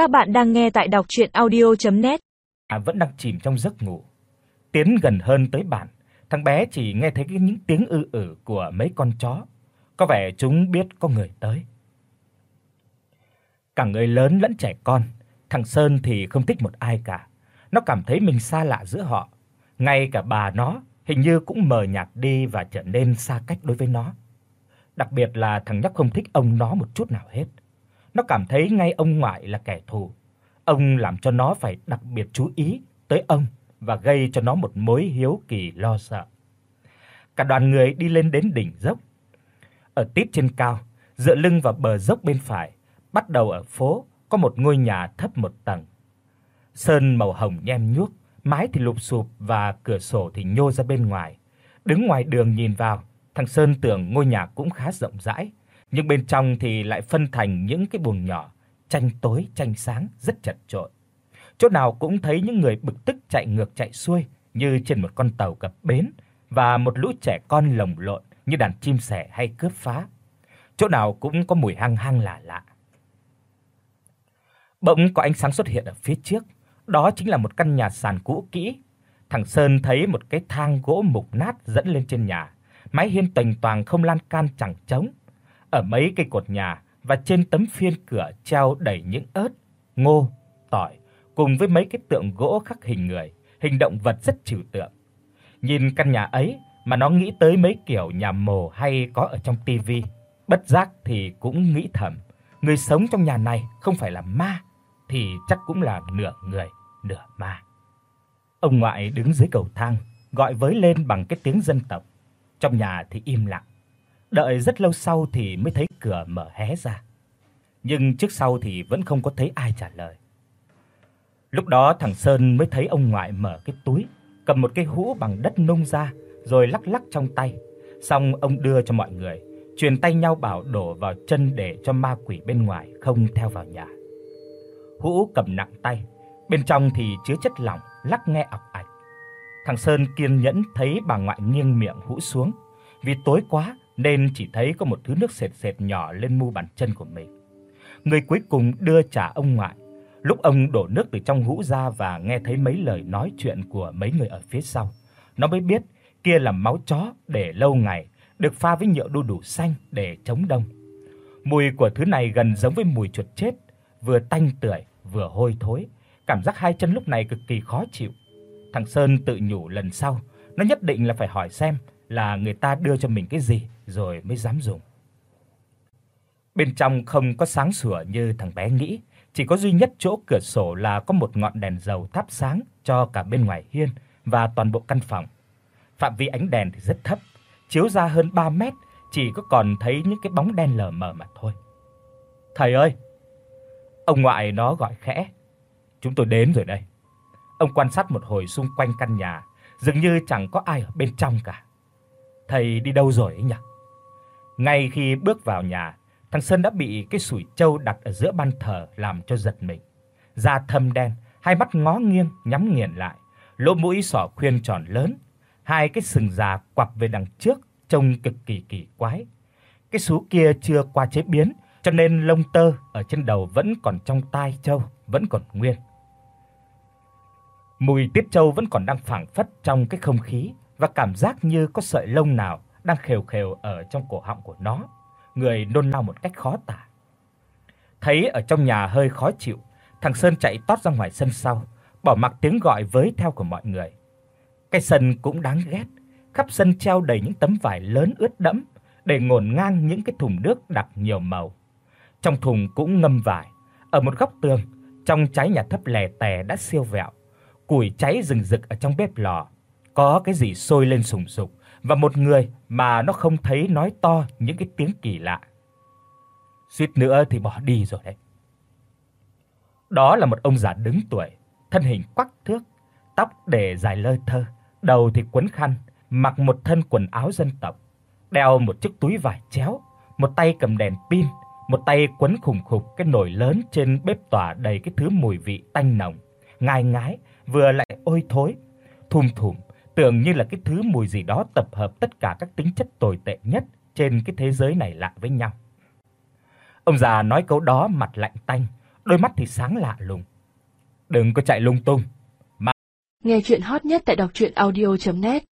Các bạn đang nghe tại đọc docchuyenaudio.net. À vẫn đang chìm trong giấc ngủ. Tiến gần hơn tới bạn, thằng bé chỉ nghe thấy cái những tiếng ư ử của mấy con chó. Có vẻ chúng biết có người tới. Cả người lớn lẫn trẻ con, thằng Sơn thì không thích một ai cả. Nó cảm thấy mình xa lạ giữa họ. Ngay cả bà nó hình như cũng mờ nhạt đi và trở nên xa cách đối với nó. Đặc biệt là thằng nhóc không thích ông nó một chút nào hết. Nó cảm thấy ngay ông ngoại là kẻ thù. Ông làm cho nó phải đặc biệt chú ý tới ông và gây cho nó một mối hiếu kỳ lo sợ. Cả đoàn người đi lên đến đỉnh dốc. Ở tít trên cao, dựa lưng vào bờ dốc bên phải, bắt đầu ở phố có một ngôi nhà thấp một tầng. Sơn màu hồng nhem nhuốc, mái thì lụp xụp và cửa sổ thì nhô ra bên ngoài. Đứng ngoài đường nhìn vào, thằng Sơn tưởng ngôi nhà cũng khá rộng rãi, nhưng bên trong thì lại phân thành những cái buồng nhỏ, tranh tối tranh sáng rất chật chội. Chỗ nào cũng thấy những người bực tức chạy ngược chạy xuôi như trên một con tàu cập bến và một lũ trẻ con lồng lộn như đàn chim sẻ hay cướp phá. Chỗ nào cũng có mùi hăng hăng lạ lạ. Bỗng có ánh sáng xuất hiện ở phía trước, đó chính là một căn nhà sàn cũ kỹ. Thằng Sơn thấy một cái thang gỗ mục nát dẫn lên trên nhà, mái hiên toành toàng không lan can chẳng trống. Ở mấy cây cột nhà và trên tấm phiên cửa treo đầy những ớt, ngô, tỏi cùng với mấy cái tượng gỗ khắc hình người, hình động vật rất trừu tượng. Nhìn căn nhà ấy mà nó nghĩ tới mấy kiểu nhà mồ hay có ở trong tivi, bất giác thì cũng nghĩ thầm, người sống trong nhà này không phải là ma thì chắc cũng là nửa người, nửa ma. Ông ngoại đứng dưới cầu thang, gọi với lên bằng cái tiếng dân tộc. Trong nhà thì im lặng. Đợi rất lâu sau thì mới thấy cửa mở hé ra. Nhưng trước sau thì vẫn không có thấy ai trả lời. Lúc đó thằng Sơn mới thấy ông ngoại mở cái túi, cầm một cái hũ bằng đất nung ra rồi lắc lắc trong tay. Xong ông đưa cho mọi người, truyền tay nhau bảo đổ vào chân để cho ma quỷ bên ngoài không theo vào nhà. Hũ cầm nặng tay, bên trong thì chứa chất lỏng lắc nghe ọc ạch. Thằng Sơn kiên nhẫn thấy bà ngoại nghiêng miệng hũ xuống, vì tối quá nên chỉ thấy có một thứ nước sệt sệt nhỏ lên mu bàn chân của mình. Người cuối cùng đưa trả ông ngoại. Lúc ông đổ nước từ trong hũ ra và nghe thấy mấy lời nói chuyện của mấy người ở phía sau, nó mới biết kia là máu chó để lâu ngày, được pha với nhựa đu đủ xanh để chống đông. Mùi của thứ này gần giống với mùi chuột chết, vừa tanh tưởi vừa hôi thối, cảm giác hai chân lúc này cực kỳ khó chịu. Thằng Sơn tự nhủ lần sau, nó nhất định là phải hỏi xem là người ta đưa cho mình cái gì rồi mới dám dùng. Bên trong không có sáng sủa như thằng bé nghĩ, chỉ có duy nhất chỗ cửa sổ là có một ngọn đèn dầu thắp sáng cho cả bên ngoài hiên và toàn bộ căn phòng. Phạm vi ánh đèn thì rất thấp, chiếu ra hơn 3 mét, chỉ có còn thấy những cái bóng đen lờ mờ mà thôi. "Thầy ơi!" Ông ngoại nó gọi khẽ. "Chúng tôi đến rồi đây." Ông quan sát một hồi xung quanh căn nhà, dường như chẳng có ai ở bên trong cả. "Thầy đi đâu rồi ấy nhỉ?" Ngay khi bước vào nhà, thằng Sơn đã bị cái sủi trâu đặt ở giữa ban thờ làm cho giật mình. Da thâm đen, hai mắt ngó nghiêng nhắm nghiền lại, lỗ mũi sọ khuyên tròn lớn, hai cái sừng già quặp về đằng trước trông cực kỳ kỳ quái. Cái sú kia chưa qua chế biến, cho nên lông tơ ở trên đầu vẫn còn trong tai trâu, vẫn còn nguyên. Mùi tiết trâu vẫn còn đang phảng phất trong cái không khí và cảm giác như có sợi lông nào đang khều khều ở trong cổ họng của nó, người nôn nao một cách khó tả. Thấy ở trong nhà hơi khó chịu, thằng Sơn chạy tót ra ngoài sân sau, bỏ mặc tiếng gọi với theo của mọi người. Cái sân cũng đáng ghét, khắp sân treo đầy những tấm vải lớn ướt đẫm, để ngổn ngang những cái thùng nước đặc nhiều màu. Trong thùng cũng ngâm vải, ở một góc tường, trong cháy nhà thấp lè tè đã siêu vẹo, củi cháy rừng rực ở trong bếp lò, có cái gì sôi lên sùng sục và một người mà nó không thấy nói to những cái tiếng kỳ lạ. Suýt nữa thì bỏ đi rồi đấy. Đó là một ông già đứng tuổi, thân hình quắc thước, tóc để dài lơ thơ, đầu thì quấn khăn, mặc một thân quần áo dân tộc, đeo một chiếc túi vải chéo, một tay cầm đèn pin, một tay quấn khủng khục cái nồi lớn trên bếp tỏa đầy cái thứ mùi vị tanh nồng, ngai ngái vừa lại ôi thối, thum thủm, tưởng như là cái thứ mùi gì đó tập hợp tất cả các tính chất tồi tệ nhất trên cái thế giới này lại với nhau. Ông già nói câu đó mặt lạnh tanh, đôi mắt thì sáng lạ lùng. "Đừng có chạy lung tung." mà Nghe truyện hot nhất tại doctruyenaudio.net